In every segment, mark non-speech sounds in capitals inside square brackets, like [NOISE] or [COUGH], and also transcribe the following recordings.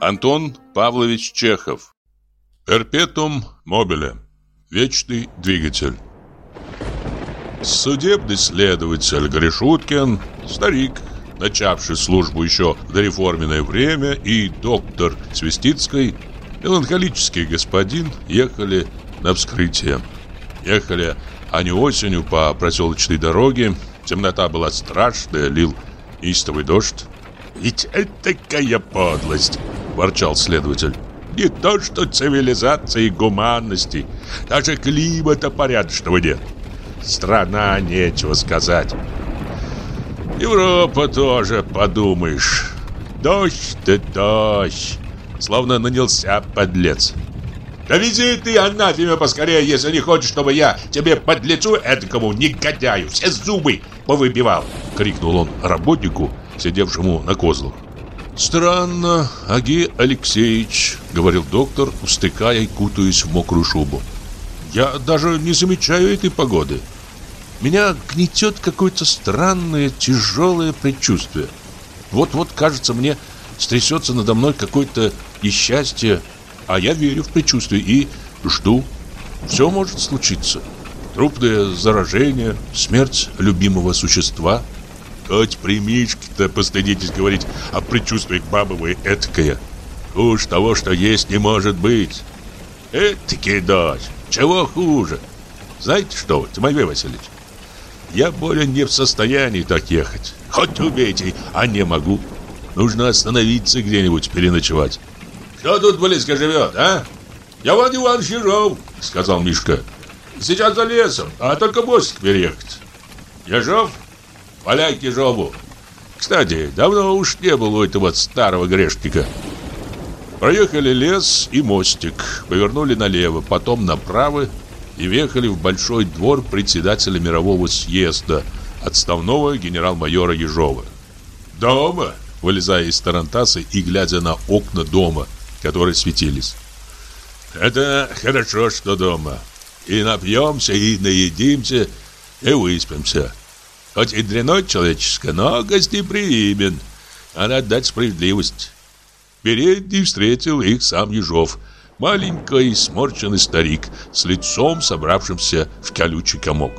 Антон Павлович Чехов. Перпетум мобиле. Вечный двигатель. Судебный следователь Гришуткин, старик, начавший службу еще в дореформенное время, и доктор Свистицкой, меланхолический господин, ехали на вскрытие. Ехали они осенью по проселочной дороге, темнота была страшная, лил истовый дождь. «Ведь это такая подлость!» – ворчал следователь. «Не то что цивилизации и гуманности, даже климата порядочного нет. Страна, нечего сказать. Европа тоже, подумаешь. Дождь да дождь. Словно нанялся подлец. Да вези ты, анафеме, поскорее, если не хочешь, чтобы я тебе подлецу этому негодяю все зубы повыбивал!» Крикнул он работнику, сидевшему на козлах. «Странно, Аги Алексеевич», — говорил доктор, устыкая и кутаясь в мокрую шубу. «Я даже не замечаю этой погоды. Меня гнетет какое-то странное, тяжелое предчувствие. Вот-вот, кажется, мне стрясется надо мной какое-то несчастье, а я верю в предчувствие и жду. Все может случиться. Трупное заражение, смерть любимого существа. Хоть примишки-то постыдитесь говорить о предчувствиях бабы вы этакое. Уж того, что есть, не может быть. Этакий дочь. Чего хуже? Знаете что, Тимофей Васильевич? Я более не в состоянии так ехать. Хоть убейте, а не могу. Нужно остановиться где-нибудь переночевать. Кто тут близко живет, а? Я Владимир Иванович Ежов, сказал Мишка. Сейчас за лесом, а только мостик переехать. Ежов? Валяй к Ежову. Кстати, давно уж не было у этого старого грешника. Проехали лес и мостик, повернули налево, потом направо и въехали в большой двор председателя мирового съезда, отставного генерал-майора Ежова. «Дома!» – вылезая из тарантаса и глядя на окна дома, которые светились. «Это хорошо, что дома. И напьемся, и наедимся, и выспимся. Хоть и дряной человеческое, но гостеприимен. Надо отдать справедливость». Передний встретил их сам Ежов – Маленький сморченный старик с лицом, собравшимся в колючий комок.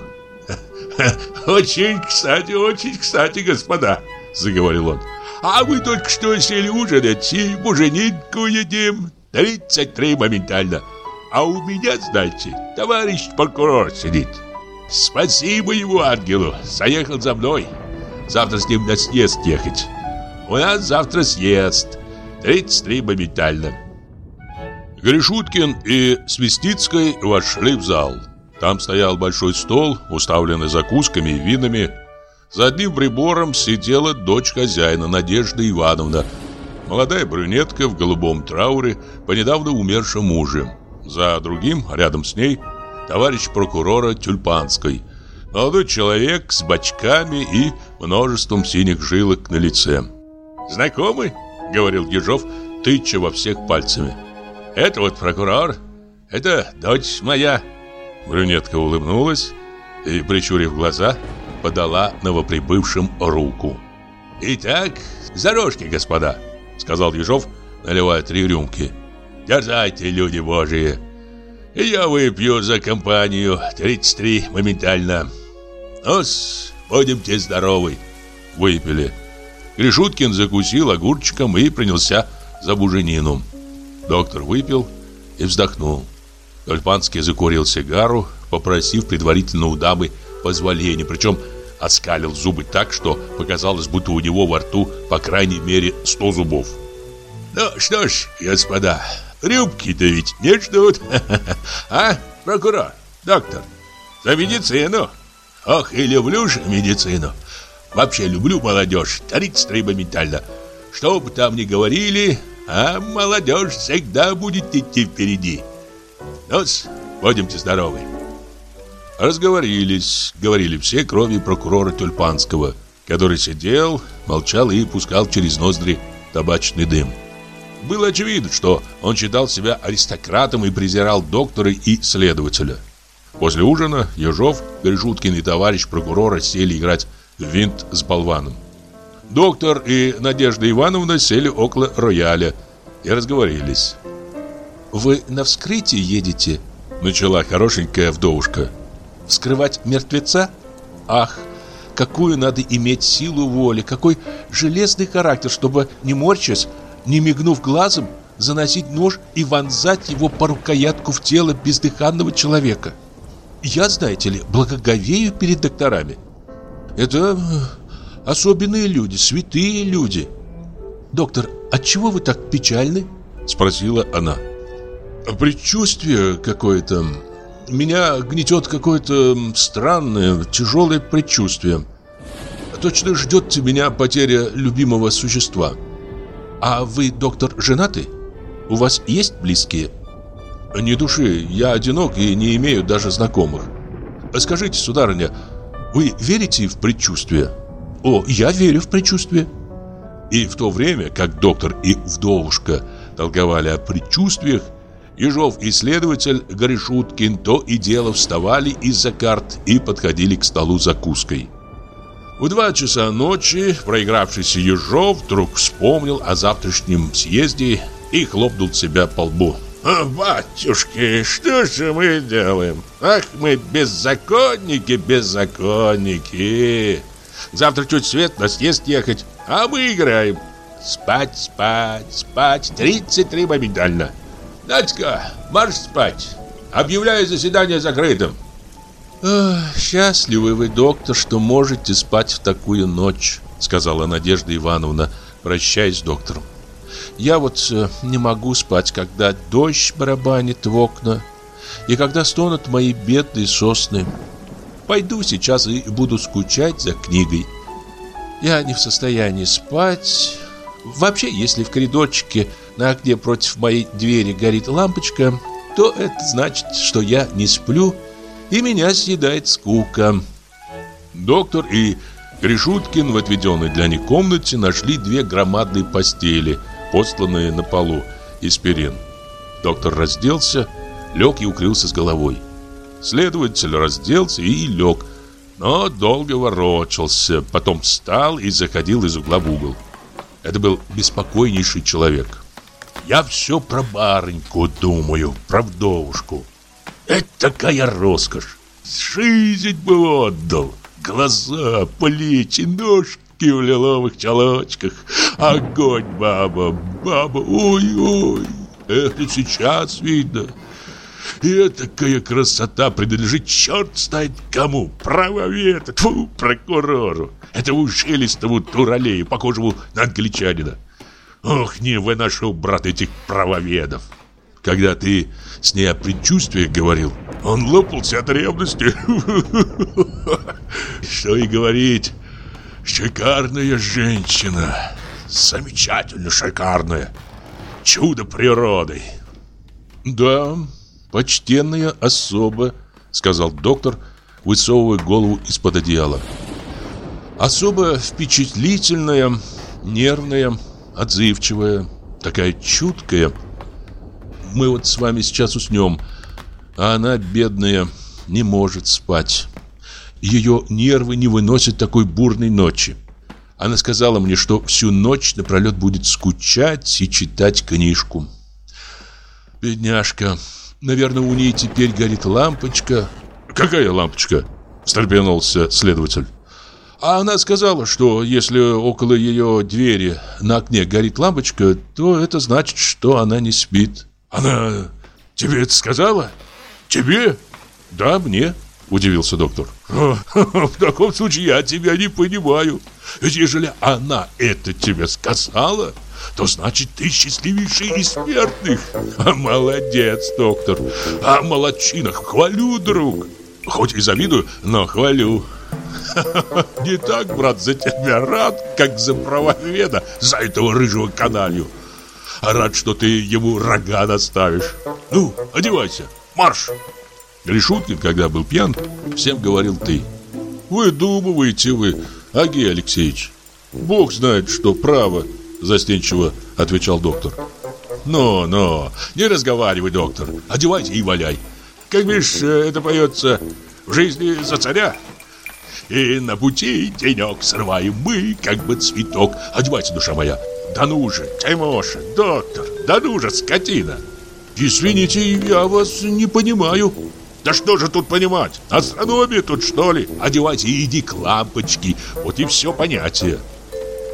[LAUGHS] «Очень кстати, очень кстати, господа!» — заговорил он. «А мы только что сели ужинать и буженинку едим. 33 моментально. А у меня, знаете, товарищ прокурор сидит. Спасибо его ангелу, заехал за мной. Завтра с ним на съезд ехать. У нас завтра съезд. 33 моментально. Гришуткин и Свистицкой вошли в зал. Там стоял большой стол, уставленный закусками и винами. За одним прибором сидела дочь хозяина, Надежда Ивановна, молодая брюнетка в голубом трауре по недавно умершему мужу. За другим, рядом с ней, товарищ прокурора Тюльпанской, молодой человек с бочками и множеством синих жилок на лице. «Знакомый?» — говорил Ежов, тыча во всех пальцами. Это вот прокурор, это дочь моя. Брюнетка улыбнулась и, прищурив глаза, подала новоприбывшим руку. «Итак, за рожки, господа», — сказал Ежов, наливая три рюмки. «Дерзайте, люди божьи. И я выпью за компанию 33 моментально. Ну-с, будемте здоровы». Выпили. Гришуткин закусил огурчиком и принялся за буженину. Доктор выпил и вздохнул. Тольпанский закурил сигару, попросив предварительно у дамы позволения, причем оскалил зубы так, что показалось, будто у него во рту по крайней мере сто зубов. «Ну что ж, господа, рюмки-то ведь не ждут. [LAUGHS] А, прокурор, доктор, за медицину. Ох, и люблю же медицину. Вообще люблю молодежь, 33 моментально. Что бы там ни говорили, а молодежь всегда будет идти впереди. ну будемте здоровы. Разговорились, говорили все, кроме прокурора Тюльпанского, который сидел, молчал и пускал через ноздри табачный дым. Было очевидно, что он считал себя аристократом и презирал доктора и следователя. После ужина Ежов, Гришуткин и товарищ прокурора сели играть в винт с болваном. Доктор и Надежда Ивановна сели около рояля и разговорились. «Вы на вскрытие едете?» Начала хорошенькая вдовушка. «Вскрывать мертвеца? Ах, какую надо иметь силу воли, какой железный характер, чтобы, не морчась, не мигнув глазом, заносить нож и вонзать его по рукоятку в тело бездыханного человека. Я, знаете ли, благоговею перед докторами. Это особенные люди, святые люди. Доктор, отчего вы так печальны? Спросила она. Предчувствие какое-то. Меня гнетет какое-то странное, тяжелое предчувствие. Точно ждет меня потеря любимого существа. А вы, доктор, женаты? У вас есть близкие? Не души, я одинок и не имею даже знакомых. Скажите, сударыня, вы верите в предчувствие? О, я верю в предчувствие. И в то время, как доктор и вдовушка толковали о предчувствиях, Ежов и следователь Горешуткин то и дело вставали из-за карт и подходили к столу закуской. В два часа ночи проигравшийся Ежов вдруг вспомнил о завтрашнем съезде и хлопнул себя по лбу. «Батюшки, что же мы делаем? Ах, мы беззаконники, беззаконники! Завтра чуть свет на съезд ехать, а мы играем. Спать, спать, спать, 33 моментально. Надька, марш спать. Объявляю заседание закрытым». «Счастливый вы, доктор, что можете спать в такую ночь», сказала Надежда Ивановна, прощаясь с доктором. Я вот э, не могу спать, когда дождь барабанит в окна и когда стонут мои бедные сосны. Пойду сейчас и буду скучать за книгой. Я не в состоянии спать. Вообще, если в коридорчике на окне против моей двери горит лампочка, то это значит, что я не сплю и меня съедает скука. Доктор и Гришуткин в отведенной для них комнате нашли две громадные постели – постланные на полу из. Доктор разделся, лег и укрылся с головой. Следователь разделся и лег, но долго ворочался, потом встал и заходил из угла в угол. Это был беспокойнейший человек. «Я все про барыньку думаю, про вдовушку. Это такая роскошь! Жизнь бы отдал!» глаза, плечи, ножки в лиловых чалочках. Огонь, баба, баба, ой-ой, это сейчас видно. И такая красота принадлежит черт знает кому, правоведу, тьфу, прокурору, этому шелестову туралею, похожему на англичанина. Ох, не выношу, брат, этих правоведов. Когда ты с ней о предчувствиях говорил, он лопался от ревности. [LAUGHS] Что и говорить, Шикарная женщина. Замечательно шикарная. Чудо природы. Да, почтенная особа, сказал доктор, высовывая голову из-под одеяла. Особо впечатлительная, нервная, отзывчивая, такая чуткая. Мы вот с вами сейчас уснем, а она, бедная, не может спать. Ее нервы не выносят такой бурной ночи. Она сказала мне, что всю ночь напролет будет скучать и читать книжку. Бедняжка. Наверное, у ней теперь горит лампочка. Какая лампочка? Встрепенулся следователь. А она сказала, что если около ее двери на окне горит лампочка, то это значит, что она не спит. Она тебе это сказала? Тебе? Да, мне. Удивился доктор. [LAUGHS] В таком случае я тебя не понимаю. Ведь ежели она это тебе сказала, то значит ты счастливейший из смертных. А молодец, доктор. А молодчина, хвалю, друг. Хоть и завидую, но хвалю. [LAUGHS] Не так, брат, за тебя рад, как за правоведа, за этого рыжего каналью. Рад, что ты ему рога наставишь. Ну, одевайся, марш. Гришуткин, когда был пьян, всем говорил «ты». «Выдумываете вы, Агей Алексеевич. Бог знает, что право», – застенчиво отвечал доктор. «Но, но, не разговаривай, доктор. Одевайся и валяй. Как видишь, это поется в жизни за царя. И на пути денек срываем мы, как бы цветок. Одевайся, душа моя. Да ну же, Тимоша, доктор, Да ну же, скотина! Извините, я вас не понимаю. Да что же тут понимать? Астрономия тут что ли? Одевайте и иди к лампочке. Вот и все понятие.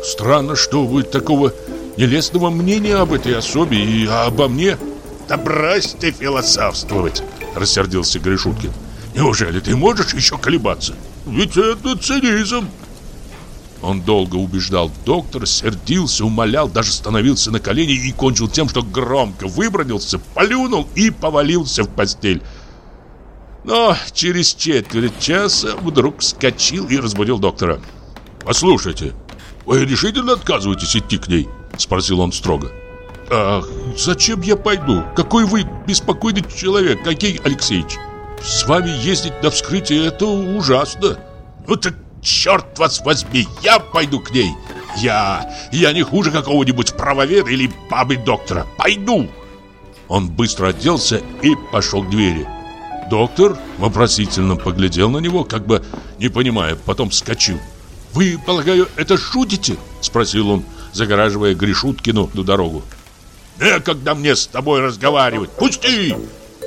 Странно, что вы такого нелестного мнения об этой особе и обо мне. Да брось ты философствовать, рассердился Гришуткин. Неужели ты можешь еще колебаться? Ведь это цинизм. Он долго убеждал доктора, сердился, умолял, даже становился на колени и кончил тем, что громко выбронился, полюнул и повалился в постель. Но через четверть часа вдруг вскочил и разбудил доктора. «Послушайте, вы решительно отказываетесь идти к ней?» Спросил он строго. «Ах, зачем я пойду? Какой вы беспокойный человек, какой Алексеевич? С вами ездить на вскрытие – это ужасно!» «Ну так черт вас возьми, я пойду к ней! Я, я не хуже какого-нибудь правоведа или бабы-доктора! Пойду!» Он быстро оделся и пошел к двери. Доктор вопросительно поглядел на него, как бы не понимая, потом вскочил. «Вы, полагаю, это шутите?» – спросил он, загораживая Гришуткину до дорогу. «Некогда мне с тобой разговаривать! Пусти!»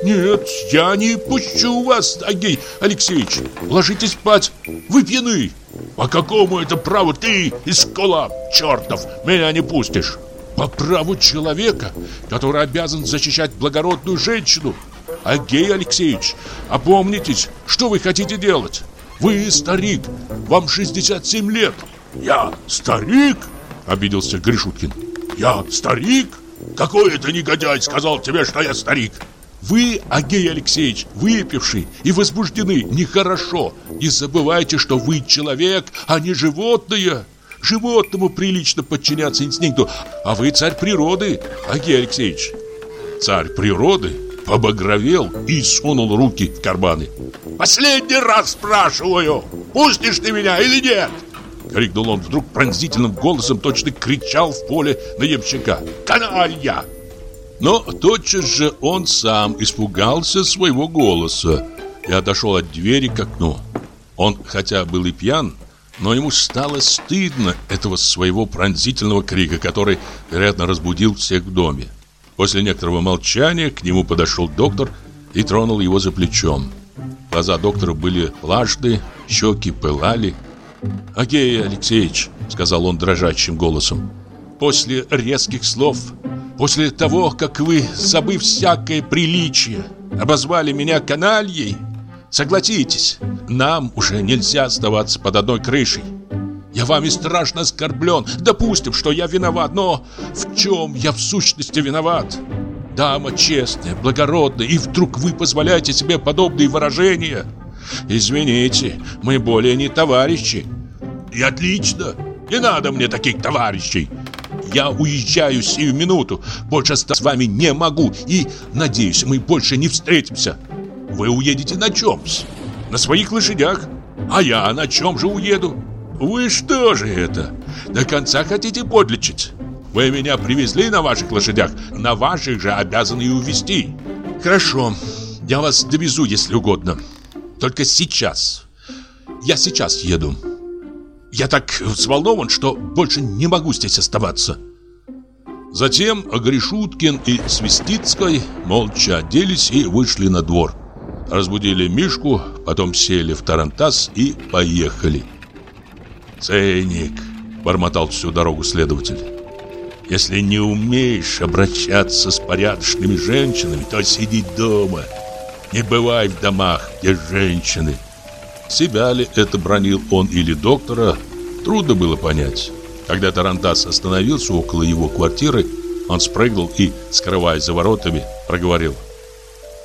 «Нет, я не пущу вас, Агей Алексеевич! Ложитесь спать! Вы пьяны!» «По какому это праву ты, исколап чертов, меня не пустишь?» «По праву человека, который обязан защищать благородную женщину!» Агей Алексеевич, опомнитесь, что вы хотите делать? Вы старик, вам 67 лет. Я старик? Обиделся Гришуткин. Я старик? Какой это негодяй сказал тебе, что я старик? Вы, Агей Алексеевич, выпивший и возбуждены нехорошо. Не забывайте, что вы человек, а не животное. Животному прилично подчиняться инстинкту, а вы царь природы, Агей Алексеевич. Царь природы побагровел и сунул руки в карманы. «Последний раз спрашиваю, пустишь ты меня или нет?» Крикнул он вдруг пронзительным голосом, точно кричал в поле на ямщика. «Каналья!» Но тотчас же он сам испугался своего голоса и отошел от двери к окну. Он, хотя был и пьян, но ему стало стыдно этого своего пронзительного крика, который, вероятно, разбудил всех в доме. После некоторого молчания к нему подошел доктор и тронул его за плечом. Глаза доктора были влажные, щеки пылали. «Агей Алексеевич», — сказал он дрожащим голосом, — «после резких слов, после того, как вы, забыв всякое приличие, обозвали меня канальей, согласитесь, нам уже нельзя оставаться под одной крышей. Я вами страшно оскорблен. Допустим, что я виноват, но в чем я в сущности виноват? Дама честная, благородная, и вдруг вы позволяете себе подобные выражения? Извините, мы более не товарищи. И отлично. Не надо мне таких товарищей. Я уезжаю сию минуту. Больше с вами не могу. И, надеюсь, мы больше не встретимся. Вы уедете на чем? На своих лошадях. А я на чем же уеду? Вы что же это? До конца хотите подлечить? Вы меня привезли на ваших лошадях, на ваших же обязаны и увезти. Хорошо, я вас довезу, если угодно. Только сейчас. Я сейчас еду. Я так взволнован, что больше не могу здесь оставаться. Затем Гришуткин и Свистицкой молча оделись и вышли на двор. Разбудили Мишку, потом сели в тарантас и поехали. «Ценник», — бормотал всю дорогу следователь. «Если не умеешь обращаться с порядочными женщинами, то сиди дома. Не бывай в домах, где женщины». Себя ли это бронил он или доктора, трудно было понять. Когда Тарантас остановился около его квартиры, он спрыгнул и, скрываясь за воротами, проговорил.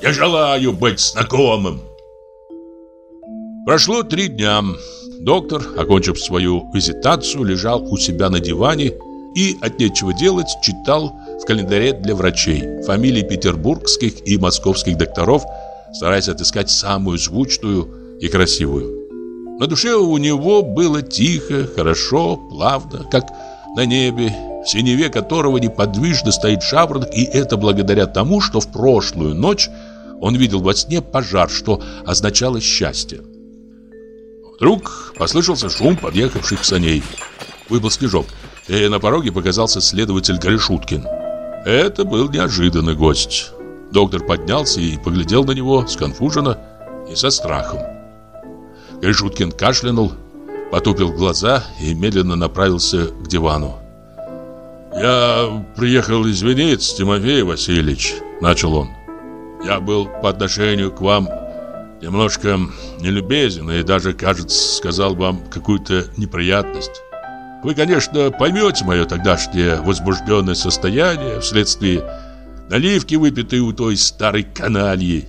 «Я желаю быть знакомым». Прошло три дня. Доктор, окончив свою визитацию, лежал у себя на диване и от нечего делать читал в календаре для врачей фамилии петербургских и московских докторов, стараясь отыскать самую звучную и красивую. На душе у него было тихо, хорошо, плавно, как на небе, в синеве которого неподвижно стоит жаворонок, и это благодаря тому, что в прошлую ночь он видел во сне пожар, что означало счастье. Вдруг послышался шум подъехавших саней. Выпал снежок, и на пороге показался следователь Гришуткин. Это был неожиданный гость. Доктор поднялся и поглядел на него сконфуженно и со страхом. Гришуткин кашлянул, потупил глаза и медленно направился к дивану. «Я приехал извиниться, Тимофей Васильевич», — начал он. «Я был по отношению к вам немножко нелюбезен и даже, кажется, сказал вам какую-то неприятность. Вы, конечно, поймете мое тогдашнее возбужденное состояние вследствие наливки, выпитой у той старой канальи.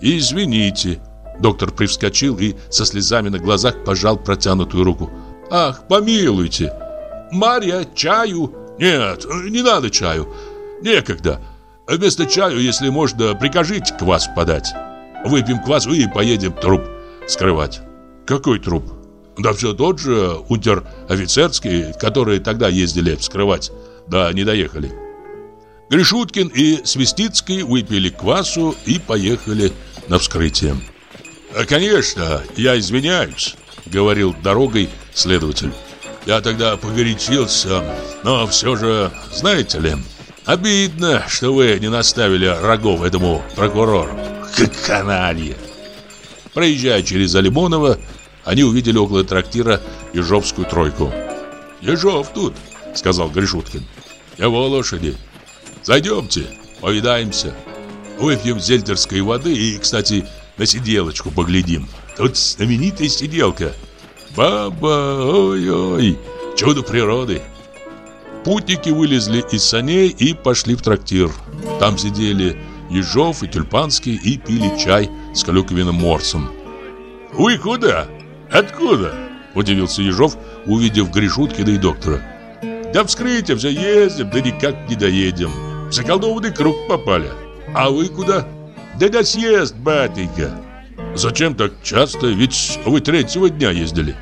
И извините». Доктор привскочил и со слезами на глазах пожал протянутую руку. «Ах, помилуйте! Марья, чаю!» «Нет, не надо чаю. Некогда. Вместо чаю, если можно, прикажите квас подать. Выпьем квасу и поедем труп скрывать». «Какой труп?» «Да все тот же унтер-офицерский, которые тогда ездили вскрывать. Да, не доехали». Гришуткин и Свистицкий выпили квасу и поехали на вскрытие. «Конечно, я извиняюсь», — говорил дорогой следователь. Я тогда погорячился, но все же, знаете ли, обидно, что вы не наставили рогов этому прокурору. Как каналья. Проезжая через Алимонова, они увидели около трактира Ежовскую тройку. «Ежов тут», — сказал Гришуткин. «Его лошади. Зайдемте, повидаемся. Выпьем зельтерской воды и, кстати, на сиделочку поглядим. Тут знаменитая сиделка — Баба, ой-ой, чудо природы. Путники вылезли из саней и пошли в трактир. Там сидели Ежов и Тюльпанский и пили чай с клюквенным морсом. «Вы куда? Откуда?» – удивился Ежов, увидев Гришуткина и доктора. «Да вскрытие все ездим, да никак не доедем. В заколдованный круг попали. А вы куда?» «Да на съезд, батенька». «Зачем так часто? Ведь вы третьего дня ездили».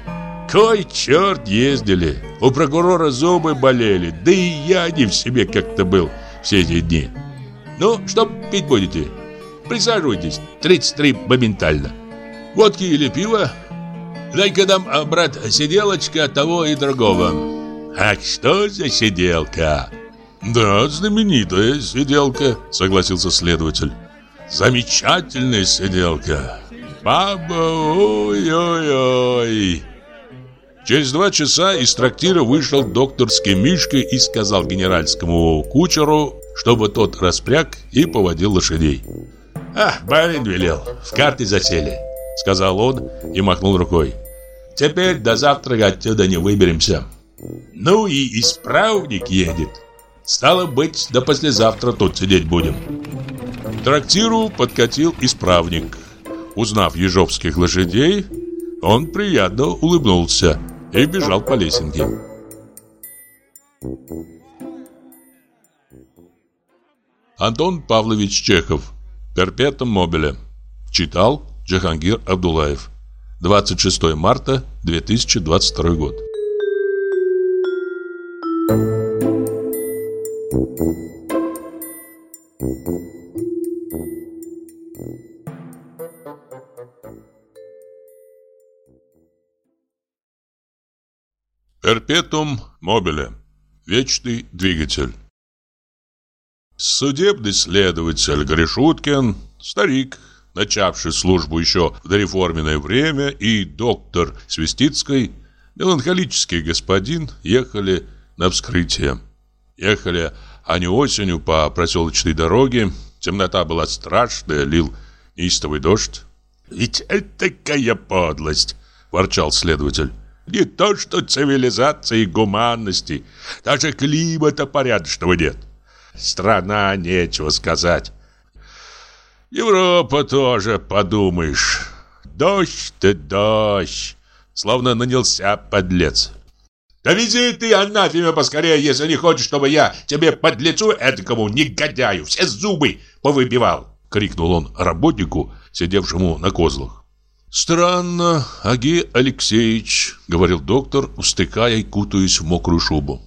Кой черт ездили. У прокурора зубы болели, да и я не в себе как-то был все эти дни. Ну, что пить будете? Присаживайтесь, 33 моментально. Водки или пиво? Дай-ка нам, а, брат, сиделочка того и другого. Ах, что за сиделка? Да, знаменитая сиделка, согласился следователь. Замечательная сиделка. Баба, ой-ой-ой. Через два часа из трактира вышел докторский Мишка и сказал генеральскому кучеру, чтобы тот распряг и поводил лошадей. «А, барин велел, в карты засели», — сказал он и махнул рукой. «Теперь до завтра отсюда не выберемся». «Ну и исправник едет. Стало быть, до послезавтра тут сидеть будем». Трактиру подкатил исправник. Узнав ежовских лошадей, он приятно улыбнулся – и бежал по лесенке. Антон Павлович Чехов. Перпетум мобиле. Читал Джахангир Абдулаев. 26 марта 2022 год. Перпетум мобиле. Вечный двигатель. Судебный следователь Гришуткин, старик, начавший службу еще в дореформенное время, и доктор Свистицкой, меланхолический господин, ехали на вскрытие. Ехали они осенью по проселочной дороге, темнота была страшная, лил неистовый дождь. «Ведь это такая подлость!» – ворчал следователь. Не то что цивилизации и гуманности, даже климата порядочного нет. Страна, нечего сказать. Европа тоже, подумаешь. Дождь ты дождь. Словно нанялся подлец. Да вези ты анафеме поскорее, если не хочешь, чтобы я тебе подлецу этому негодяю все зубы повыбивал. Крикнул он работнику, сидевшему на козлах. «Странно, Аги Алексеевич», — говорил доктор, устыкая и кутаясь в мокрую шубу.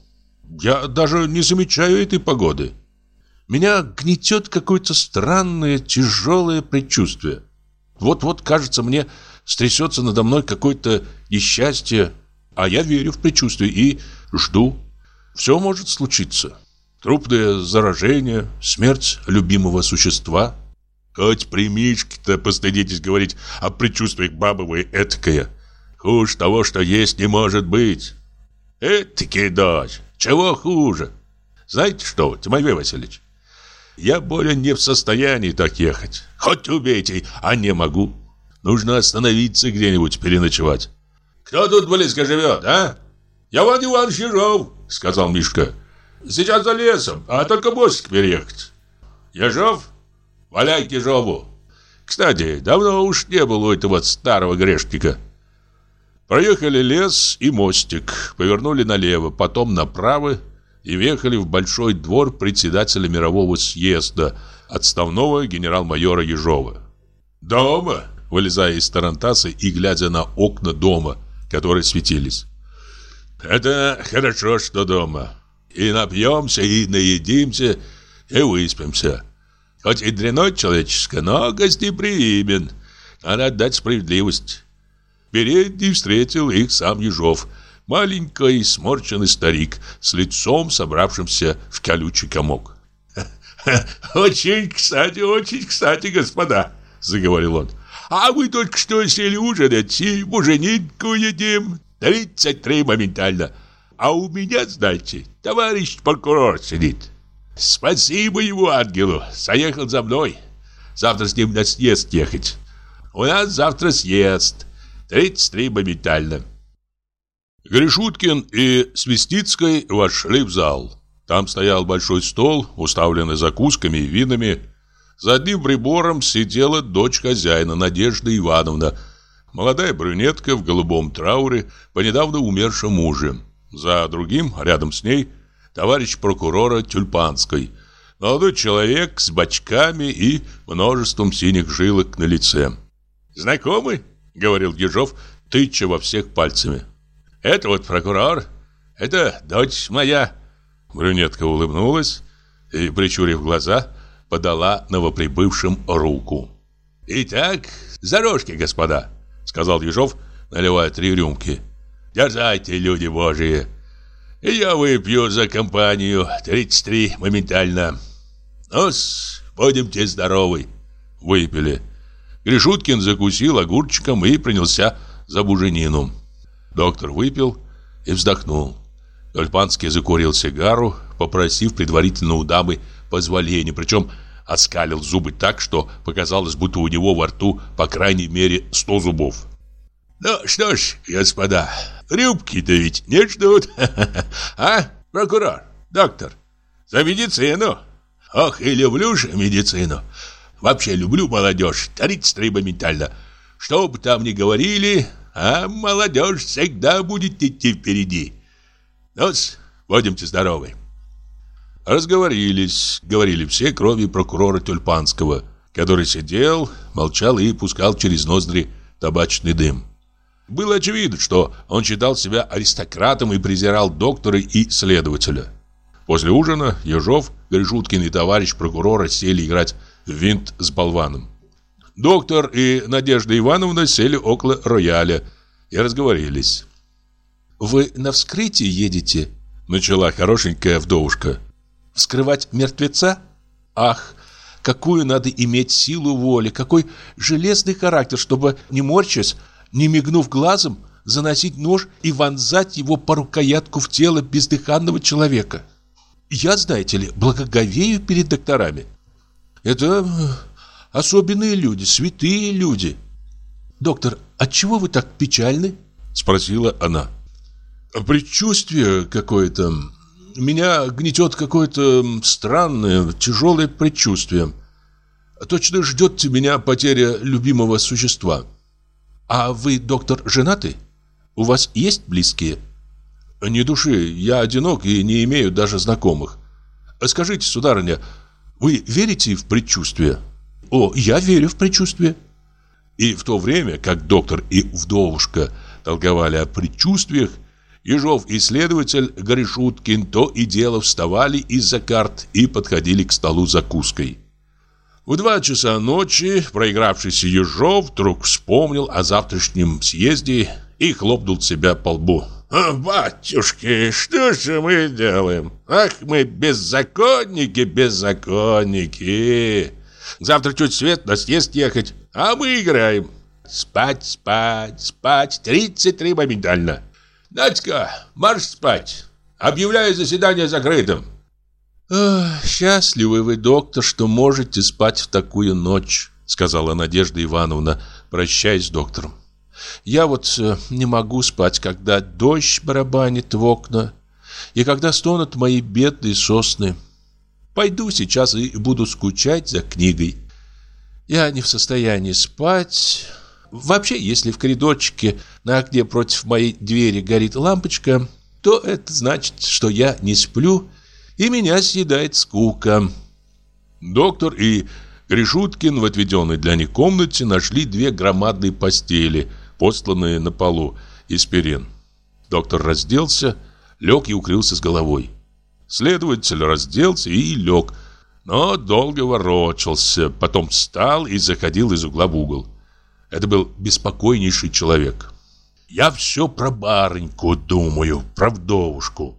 «Я даже не замечаю этой погоды. Меня гнетет какое-то странное, тяжелое предчувствие. Вот-вот, кажется, мне стрясется надо мной какое-то несчастье, а я верю в предчувствие и жду. Все может случиться. Трупное заражение, смерть любимого существа. Хоть при Мишке-то постыдитесь говорить о предчувствиях бабы вы этакое. Хуже того, что есть не может быть. Этакий дочь, чего хуже? Знаете что, Тимофей Васильевич, я более не в состоянии так ехать. Хоть убейте, а не могу. Нужно остановиться где-нибудь переночевать. Кто тут близко живет, а? Я Иван Иванович Ежов, сказал Мишка. Сейчас за лесом, а только мостик переехать. Ежов? Валяй Ежову. Кстати, давно уж не было у этого старого грешника. Проехали лес и мостик, повернули налево, потом направо и въехали в большой двор председателя мирового съезда, отставного генерал-майора Ежова. «Дома!» – вылезая из тарантаса и глядя на окна дома, которые светились. «Это хорошо, что дома. И напьемся, и наедимся, и выспимся. Хоть и дрянной человеческое, но гостеприимен. Надо отдать справедливость». Передний встретил их сам Ежов – Маленький сморченный старик с лицом, собравшимся в колючий комок. [LAUGHS] «Очень кстати, очень кстати, господа!» — заговорил он. «А мы только что сели ужинать и муженинку едим. Тридцать три моментально. А у меня, знаете, товарищ прокурор сидит. Спасибо его ангелу, заехал за мной. Завтра с ним на съезд ехать. У нас завтра съезд. Тридцать три моментально». Гришуткин и Свистицкой вошли в зал. Там стоял большой стол, уставленный закусками и винами. За одним прибором сидела дочь хозяина, Надежда Ивановна, молодая брюнетка в голубом трауре по недавно умершему муже. За другим, рядом с ней, товарищ прокурора Тюльпанской, молодой человек с бочками и множеством синих жилок на лице. «Знакомы?» — говорил Ежов, тыча во всех пальцами. Это вот прокурор, это дочь моя». Брюнетка улыбнулась и, причурив глаза, подала новоприбывшим руку. «Итак, за рожки, господа», — сказал Ежов, наливая три рюмки. «Дерзайте, люди божьи. И я выпью за компанию 33 моментально. Ну-с, будемте здоровы». Выпили. Гришуткин закусил огурчиком и принялся за буженину. Доктор выпил и вздохнул. Гальпанский закурил сигару, попросив предварительно у дамы позволения, причем оскалил зубы так, что показалось, будто у него во рту по крайней мере сто зубов. «Ну что ж, господа, рюбки-то ведь не ждут, а, прокурор, доктор, за медицину. Ох, и люблю же медицину. Вообще люблю молодежь, 33 моментально. Что бы там ни говорили, а молодежь всегда будет идти впереди. ну будемте здоровы. Разговорились, говорили все, кроме прокурора Тюльпанского, который сидел, молчал и пускал через ноздри табачный дым. Было очевидно, что он считал себя аристократом и презирал доктора и следователя. После ужина Ежов, Гришуткин и товарищ прокурора сели играть в винт с болваном. Доктор и Надежда Ивановна сели около рояля и разговорились. «Вы на вскрытие едете?» Начала хорошенькая вдовушка. «Вскрывать мертвеца? Ах, какую надо иметь силу воли, какой железный характер, чтобы, не морчась, не мигнув глазом, заносить нож и вонзать его по рукоятку в тело бездыханного человека. Я, знаете ли, благоговею перед докторами. Это особенные люди, святые люди. Доктор, отчего вы так печальны? Спросила она. Предчувствие какое-то. Меня гнетет какое-то странное, тяжелое предчувствие. Точно ждет меня потеря любимого существа. А вы, доктор, женаты? У вас есть близкие? Не души, я одинок и не имею даже знакомых. Скажите, сударыня, вы верите в предчувствие? О, я верю в предчувствие. И в то время, как доктор и вдовушка толковали о предчувствиях, Ежов и следователь Горешуткин то и дело вставали из-за карт и подходили к столу закуской. В два часа ночи проигравшийся Ежов вдруг вспомнил о завтрашнем съезде и хлопнул себя по лбу. О, батюшки, что же мы делаем? Ах, мы беззаконники, беззаконники. Завтра чуть свет на съезд ехать, а мы играем. Спать, спать, спать. 33 моментально. Надька, марш спать. Объявляю заседание закрытым. Эх, счастливый вы, доктор, что можете спать в такую ночь, сказала Надежда Ивановна, прощаясь с доктором. Я вот э, не могу спать, когда дождь барабанит в окна и когда стонут мои бедные сосны. Пойду сейчас и буду скучать за книгой. Я не в состоянии спать. Вообще, если в коридорчике на окне против моей двери горит лампочка, то это значит, что я не сплю, и меня съедает скука. Доктор и Гришуткин в отведенной для них комнате нашли две громадные постели, постланные на полу из перин. Доктор разделся, лег и укрылся с головой. Следователь разделся и лег, но долго ворочался, потом встал и заходил из угла в угол. Это был беспокойнейший человек. «Я все про барыньку думаю, про вдовушку.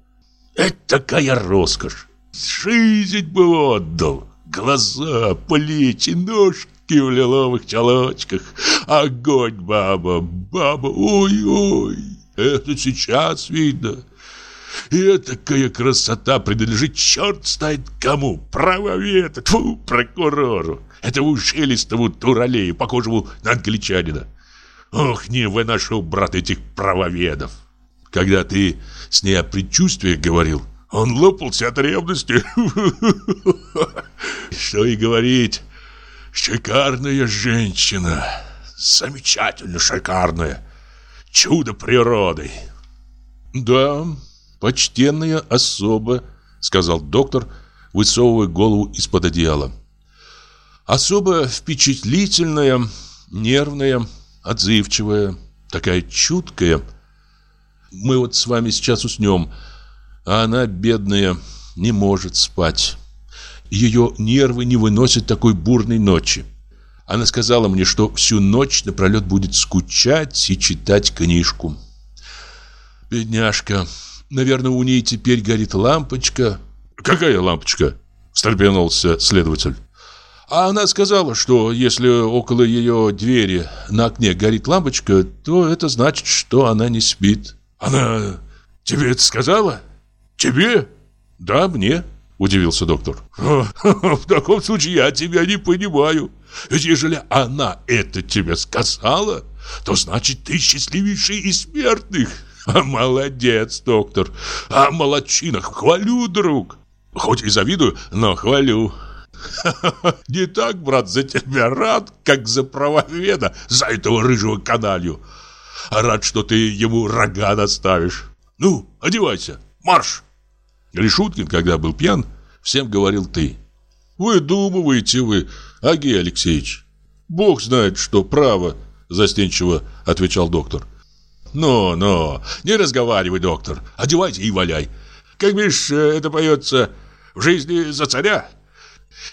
Это такая роскошь! Жизнь бы отдал!» Глаза, плечи, ножки в лиловых чулочках. Огонь, баба, баба, ой-ой. Это сейчас видно. И такая красота принадлежит черт знает кому. Правовед, тьфу, прокурору. Этому шелестову туралею, похожему на англичанина. Ох, не выношу, брат, этих правоведов. Когда ты с ней о предчувствиях говорил, он лопался от ревности. [LAUGHS] Что и говорить. Шикарная женщина. Замечательно шикарная. Чудо природы. Да, почтенная особа, сказал доктор, высовывая голову из-под одеяла. Особо впечатлительная, нервная, отзывчивая, такая чуткая. Мы вот с вами сейчас уснем, а она, бедная, не может спать. Ее нервы не выносят такой бурной ночи. Она сказала мне, что всю ночь напролет будет скучать и читать книжку. Бедняжка. Наверное, у ней теперь горит лампочка. Какая лампочка? Встрепенулся следователь. А она сказала, что если около ее двери на окне горит лампочка, то это значит, что она не спит. Она тебе это сказала? Тебе? Да, мне, удивился доктор. В таком случае я тебя не понимаю. Ведь ежели она это тебе сказала, то значит ты счастливейший из смертных. Молодец, доктор. А молодчина, хвалю, друг. Хоть и завидую, но хвалю. [LAUGHS] Не так, брат, за тебя рад, как за правоведа, за этого рыжего каналью. Рад, что ты ему рога наставишь. Ну, одевайся, марш. Решуткин, когда был пьян, всем говорил «ты». «Выдумываете вы, Агей Алексеевич». «Бог знает, что право», – застенчиво отвечал доктор. «Но, но, не разговаривай, доктор, одевайся и валяй. Как видишь, это поется в жизни за царя.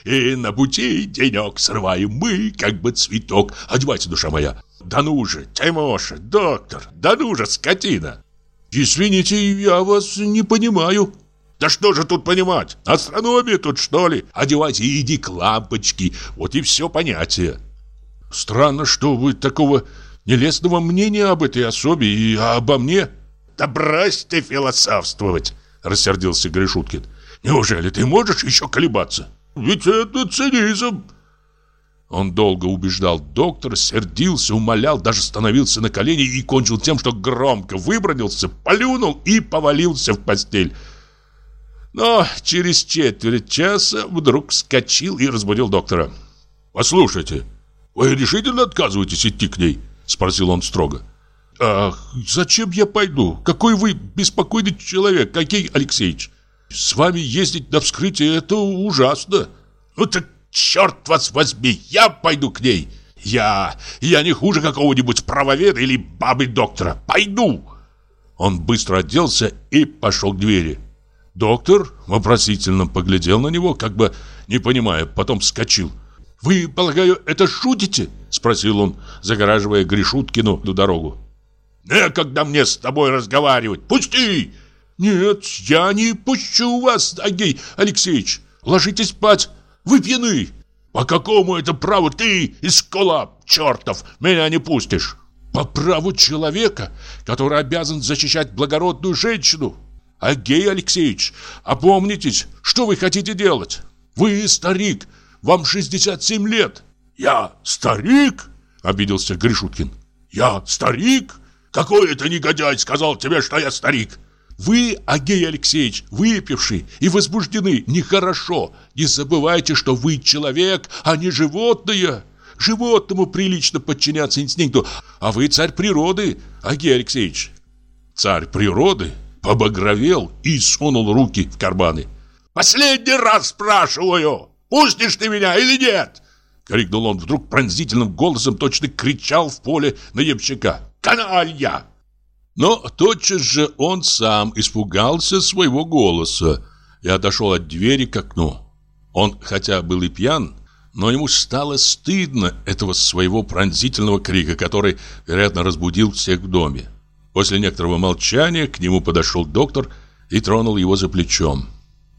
И на пути денек срываем мы, как бы цветок. Одевайся, душа моя. Да ну же, Тимоша, доктор, да ну же, скотина!» «Извините, я вас не понимаю», да что же тут понимать? Астрономия тут что ли? Одевайся и иди к лампочке. Вот и все понятие. Странно, что вы такого нелестного мнения об этой особе и обо мне. Да брось ты философствовать, рассердился Гришуткин. Неужели ты можешь еще колебаться? Ведь это цинизм. Он долго убеждал доктора, сердился, умолял, даже становился на колени и кончил тем, что громко выбронился, полюнул и повалился в постель. Но через четверть часа вдруг вскочил и разбудил доктора. «Послушайте, вы решительно отказываетесь идти к ней?» Спросил он строго. «Ах, зачем я пойду? Какой вы беспокойный человек, Какой Алексеевич! С вами ездить на вскрытие – это ужасно!» «Ну так черт вас возьми, я пойду к ней! Я, я не хуже какого-нибудь правоведа или бабы-доктора! Пойду!» Он быстро оделся и пошел к двери. Доктор вопросительно поглядел на него, как бы не понимая, потом вскочил. «Вы, полагаю, это шутите?» – спросил он, загораживая Гришуткину дорогу. Некогда мне с тобой разговаривать. Пусти!» «Нет, я не пущу вас, Агей Алексеевич. Ложитесь спать. Вы пьяны». «По какому это праву ты, исколап, чертов, меня не пустишь?» «По праву человека, который обязан защищать благородную женщину. Агей Алексеевич, опомнитесь, что вы хотите делать? Вы старик, вам 67 лет». «Я старик?» – обиделся Гришуткин. «Я старик? Какой это негодяй сказал тебе, что я старик?» Вы, Агей Алексеевич, выпивший и возбуждены нехорошо. Не забывайте, что вы человек, а не животное. Животному прилично подчиняться инстинкту, а вы царь природы, Агей Алексеевич. Царь природы побагровел и сунул руки в карманы. «Последний раз спрашиваю, пустишь ты меня или нет?» Крикнул он вдруг пронзительным голосом, точно кричал в поле на ямщика. «Каналья!» Но тотчас же он сам испугался своего голоса и отошел от двери к окну. Он, хотя был и пьян, но ему стало стыдно этого своего пронзительного крика, который, вероятно, разбудил всех в доме. После некоторого молчания к нему подошел доктор и тронул его за плечом.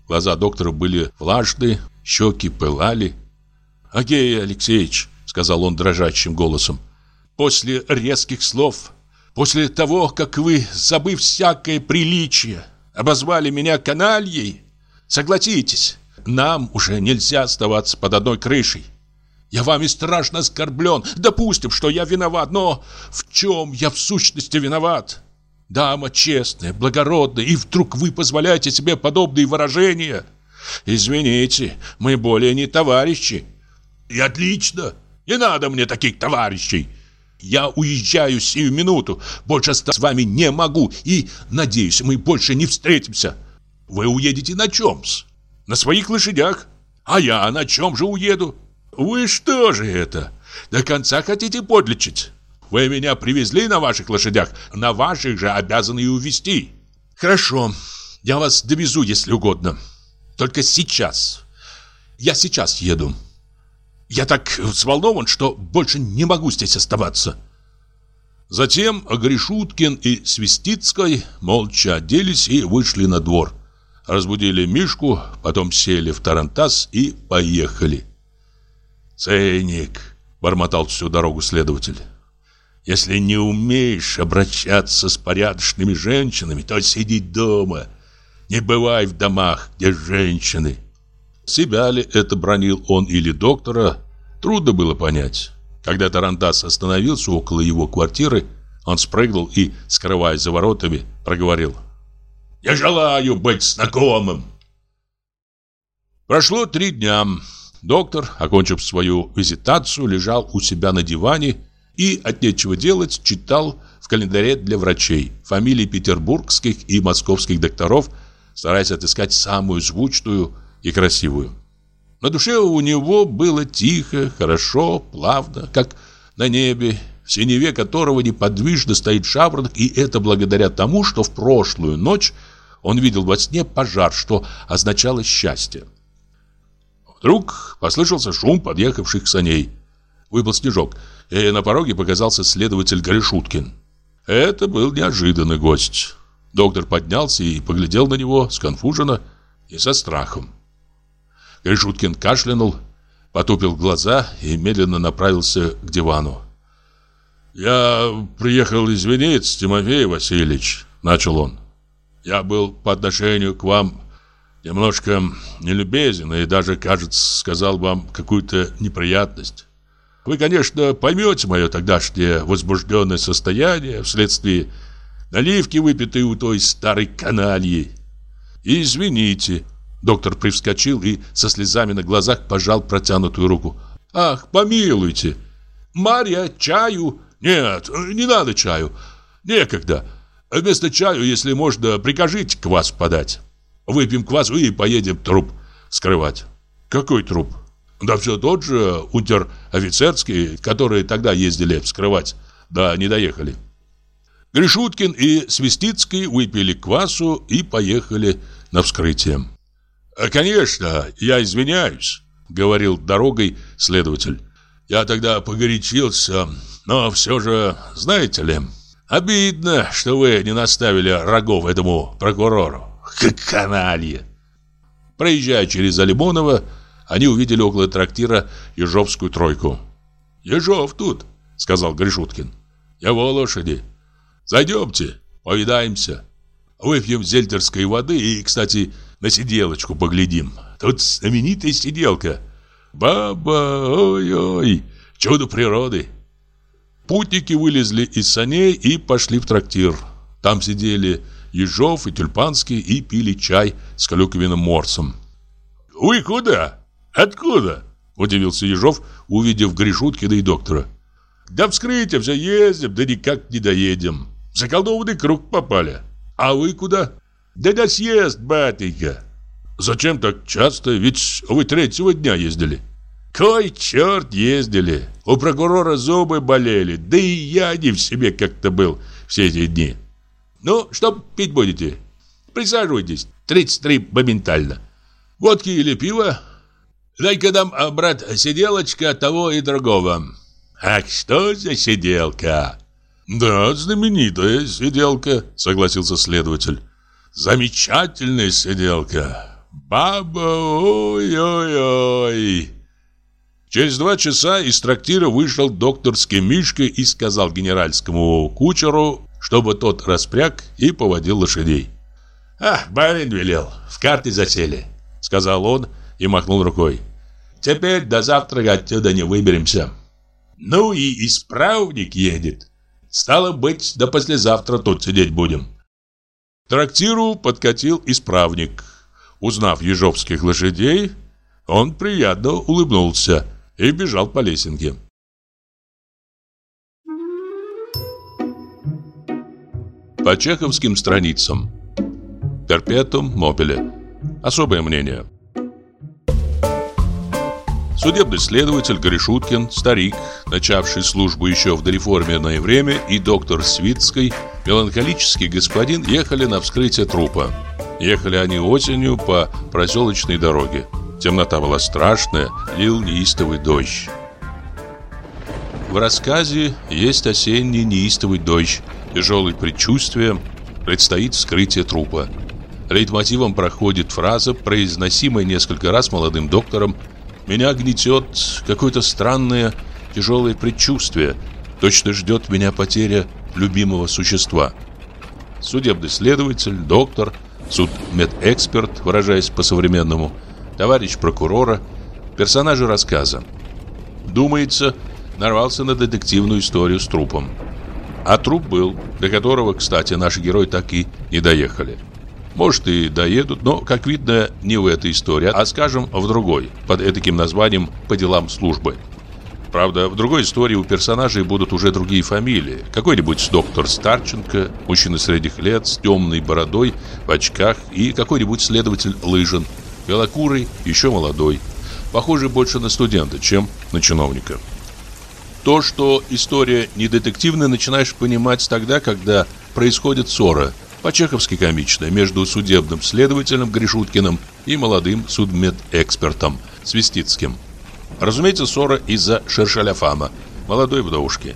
Глаза доктора были влажные, щеки пылали. «Агей Алексеевич», — сказал он дрожащим голосом, — «после резких слов После того, как вы, забыв всякое приличие, обозвали меня канальей, согласитесь, нам уже нельзя оставаться под одной крышей. Я вами страшно оскорблен. Допустим, что я виноват, но в чем я в сущности виноват? Дама честная, благородная, и вдруг вы позволяете себе подобные выражения. Извините, мы более не товарищи. И отлично. Не надо мне таких товарищей. Я уезжаю сию минуту. Больше с вами не могу. И, надеюсь, мы больше не встретимся. Вы уедете на чем-с? На своих лошадях. А я на чем же уеду? Вы что же это? До конца хотите подлечить? Вы меня привезли на ваших лошадях. На ваших же обязаны и увезти. Хорошо, я вас довезу, если угодно. Только сейчас. Я сейчас еду. Я так взволнован, что больше не могу здесь оставаться. Затем Гришуткин и Свистицкой молча оделись и вышли на двор. Разбудили Мишку, потом сели в тарантас и поехали. «Ценник», — бормотал всю дорогу следователь, «если не умеешь обращаться с порядочными женщинами, то сиди дома, не бывай в домах, где женщины». Себя ли это бронил он или доктора, трудно было понять. Когда Тарантас остановился около его квартиры, он спрыгнул и, скрываясь за воротами, проговорил. «Я желаю быть знакомым!» Прошло три дня. Доктор, окончив свою визитацию, лежал у себя на диване и, от нечего делать, читал в календаре для врачей фамилии петербургских и московских докторов, стараясь отыскать самую звучную и красивую. На душе у него было тихо, хорошо, плавно, как на небе, в синеве которого неподвижно стоит шаворонок, и это благодаря тому, что в прошлую ночь он видел во сне пожар, что означало счастье. Вдруг послышался шум подъехавших саней. Выпал снежок, и на пороге показался следователь Горешуткин. Это был неожиданный гость. Доктор поднялся и поглядел на него сконфуженно и со страхом. Решуткин кашлянул, потупил глаза и медленно направился к дивану. «Я приехал извиниться, Тимофей Васильевич», — начал он. «Я был по отношению к вам немножко нелюбезен и даже, кажется, сказал вам какую-то неприятность. Вы, конечно, поймете мое тогдашнее возбужденное состояние вследствие наливки, выпитой у той старой канальи. И извините». Доктор привскочил и со слезами на глазах пожал протянутую руку. «Ах, помилуйте! Марья, чаю!» «Нет, не надо чаю. Некогда. Вместо чаю, если можно, прикажите квас подать. Выпьем квас и поедем труп скрывать». «Какой труп?» «Да все тот же унтер-офицерский, которые тогда ездили вскрывать. Да не доехали». Гришуткин и Свистицкий выпили квасу и поехали на вскрытие. «Э, «Конечно, я извиняюсь», — говорил дорогой следователь. «Я тогда погорячился, но все же, знаете ли, Обидно, что вы не наставили рогов этому прокурору. Как каналья. Проезжая через Алимонова, они увидели около трактира Ежовскую тройку. «Ежов тут», — сказал Гришуткин. «Его лошади. Зайдемте, повидаемся. Выпьем зельтерской воды и, кстати, на сиделочку поглядим. Тут знаменитая сиделка. Баба, ой-ой, чудо природы». Путники вылезли из саней и пошли в трактир. Там сидели Ежов и Тюльпанский и пили чай с клюквенным морсом. «Вы куда? Откуда?» – удивился Ежов, увидев Гришуткина и доктора. «Да вскрытие все ездим, да никак не доедем. В заколдованный круг попали. А вы куда?» «Да на съезд, батенька». «Зачем так часто? Ведь вы третьего дня ездили». Кой черт ездили. У прокурора зубы болели, да и я не в себе как-то был все эти дни. Ну, что пить будете? Присаживайтесь. 33 моментально. Водки или пиво? Дай-ка нам, а, брат, сиделочка того и другого. Ах, что за сиделка? Да, знаменитая сиделка, согласился следователь. Замечательная сиделка. Баба, ой-ой-ой. Через два часа из трактира вышел докторский Мишка и сказал генеральскому кучеру, чтобы тот распряг и поводил лошадей. «А, барин велел, в карты засели», — сказал он и махнул рукой. «Теперь до завтра отсюда не выберемся». «Ну и исправник едет. Стало быть, до послезавтра тут сидеть будем». Трактиру подкатил исправник. Узнав ежовских лошадей, он приятно улыбнулся — и бежал по лесенке. По чеховским страницам. Перпетум мобиле. Особое мнение. Судебный следователь Горешуткин, старик, начавший службу еще в дореформенное время, и доктор Свитской, меланхолический господин, ехали на вскрытие трупа. Ехали они осенью по проселочной дороге. Темнота была страшная, лил неистовый дождь. В рассказе есть осенний неистовый дождь, тяжелые предчувствия, предстоит вскрытие трупа. Лейтмотивом проходит фраза, произносимая несколько раз молодым доктором «Меня гнетет какое-то странное тяжелое предчувствие, точно ждет меня потеря любимого существа». Судебный следователь, доктор, судмедэксперт, выражаясь по-современному – товарищ прокурора, персонажи рассказа. Думается, нарвался на детективную историю с трупом. А труп был, до которого, кстати, наши герои так и не доехали. Может и доедут, но, как видно, не в этой истории, а, скажем, в другой, под этим названием «По делам службы». Правда, в другой истории у персонажей будут уже другие фамилии. Какой-нибудь доктор Старченко, мужчина средних лет, с темной бородой, в очках, и какой-нибудь следователь Лыжин – Белокурый, еще молодой. Похожий больше на студента, чем на чиновника. То, что история не детективная, начинаешь понимать тогда, когда происходит ссора, по-чеховски комичная, между судебным следователем Гришуткиным и молодым судмедэкспертом Свистицким. Разумеется, ссора из-за Шершаляфама, молодой вдовушки.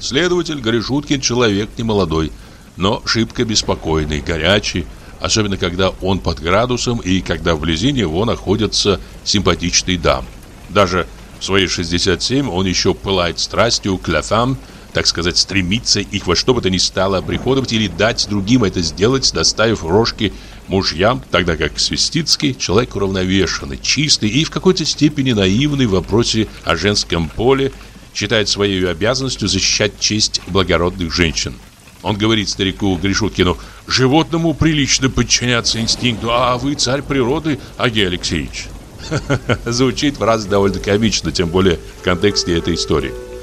Следователь Гришуткин человек не молодой, но шибко беспокойный, горячий, особенно когда он под градусом и когда вблизи него находятся симпатичные дамы. Даже в свои 67 он еще пылает страстью к ляфам, так сказать, стремится их во что бы то ни стало приходовать или дать другим это сделать, доставив рожки мужьям, тогда как Свистицкий человек уравновешенный, чистый и в какой-то степени наивный в вопросе о женском поле, считает своей обязанностью защищать честь благородных женщин. Он говорит старику Гришуткину, животному прилично подчиняться инстинкту, а вы царь природы, Агей Алексеевич. [LAUGHS] Звучит фраза довольно комично, тем более в контексте этой истории.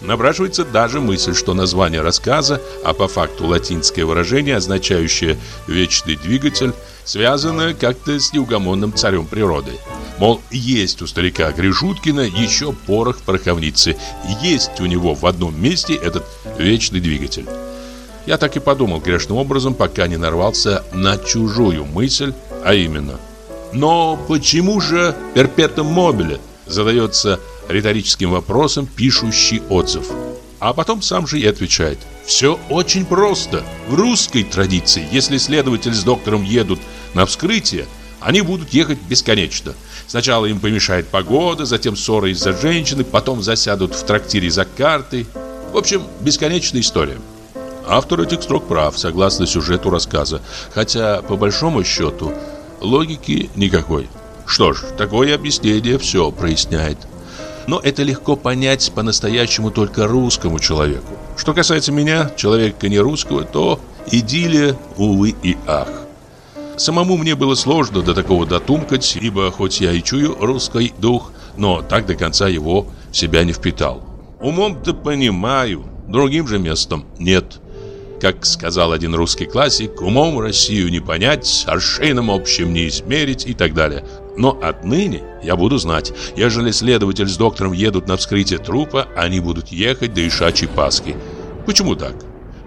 Напрашивается даже мысль, что название рассказа, а по факту латинское выражение, означающее «вечный двигатель», связано как-то с неугомонным царем природы. Мол, есть у старика Гришуткина еще порох в есть у него в одном месте этот вечный двигатель. Я так и подумал грешным образом, пока не нарвался на чужую мысль, а именно. Но почему же перпетум мобиле? Задается риторическим вопросом пишущий отзыв. А потом сам же и отвечает. Все очень просто. В русской традиции, если следователь с доктором едут на вскрытие, они будут ехать бесконечно. Сначала им помешает погода, затем ссора из-за женщины, потом засядут в трактире за картой. В общем, бесконечная история. Автор этих строк прав, согласно сюжету рассказа, хотя, по большому счету, логики никакой. Что ж, такое объяснение все проясняет. Но это легко понять по-настоящему только русскому человеку. Что касается меня, человека не русского, то идиллия, увы и ах. Самому мне было сложно до такого дотумкать, ибо хоть я и чую русский дух, но так до конца его в себя не впитал. Умом-то понимаю, другим же местом нет. Как сказал один русский классик, умом Россию не понять, аршином общим не измерить и так далее. Но отныне я буду знать, ежели следователь с доктором едут на вскрытие трупа, они будут ехать до Ишачьей Пасхи. Почему так?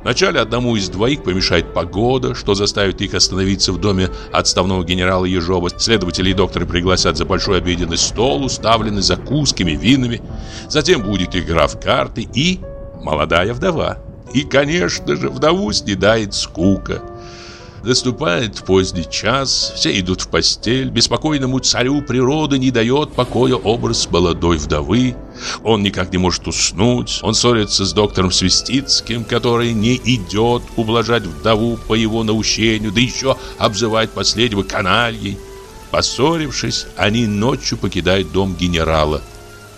Вначале одному из двоих помешает погода, что заставит их остановиться в доме отставного генерала Ежова. Следователи и докторы пригласят за большой обеденный стол, уставленный закусками, винами. Затем будет игра в карты и молодая вдова. И, конечно же, вдову снедает скука. Наступает поздний час, все идут в постель. Беспокойному царю природы не дает покоя образ молодой вдовы. Он никак не может уснуть. Он ссорится с доктором Свистицким, который не идет ублажать вдову по его наущению, да еще обзывает последнего канальей. Поссорившись, они ночью покидают дом генерала.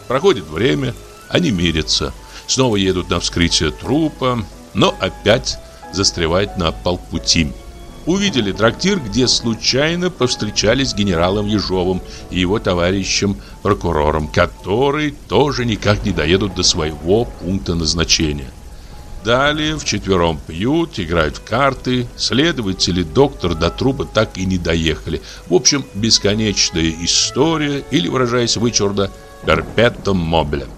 Проходит время, они мирятся. Снова едут на вскрытие трупа, но опять застревают на полпути увидели трактир, где случайно повстречались с генералом Ежовым и его товарищем-прокурором, которые тоже никак не доедут до своего пункта назначения. Далее вчетвером пьют, играют в карты. Следователи, доктор до труба так и не доехали. В общем, бесконечная история, или, выражаясь вычурно, перпетум мобилем.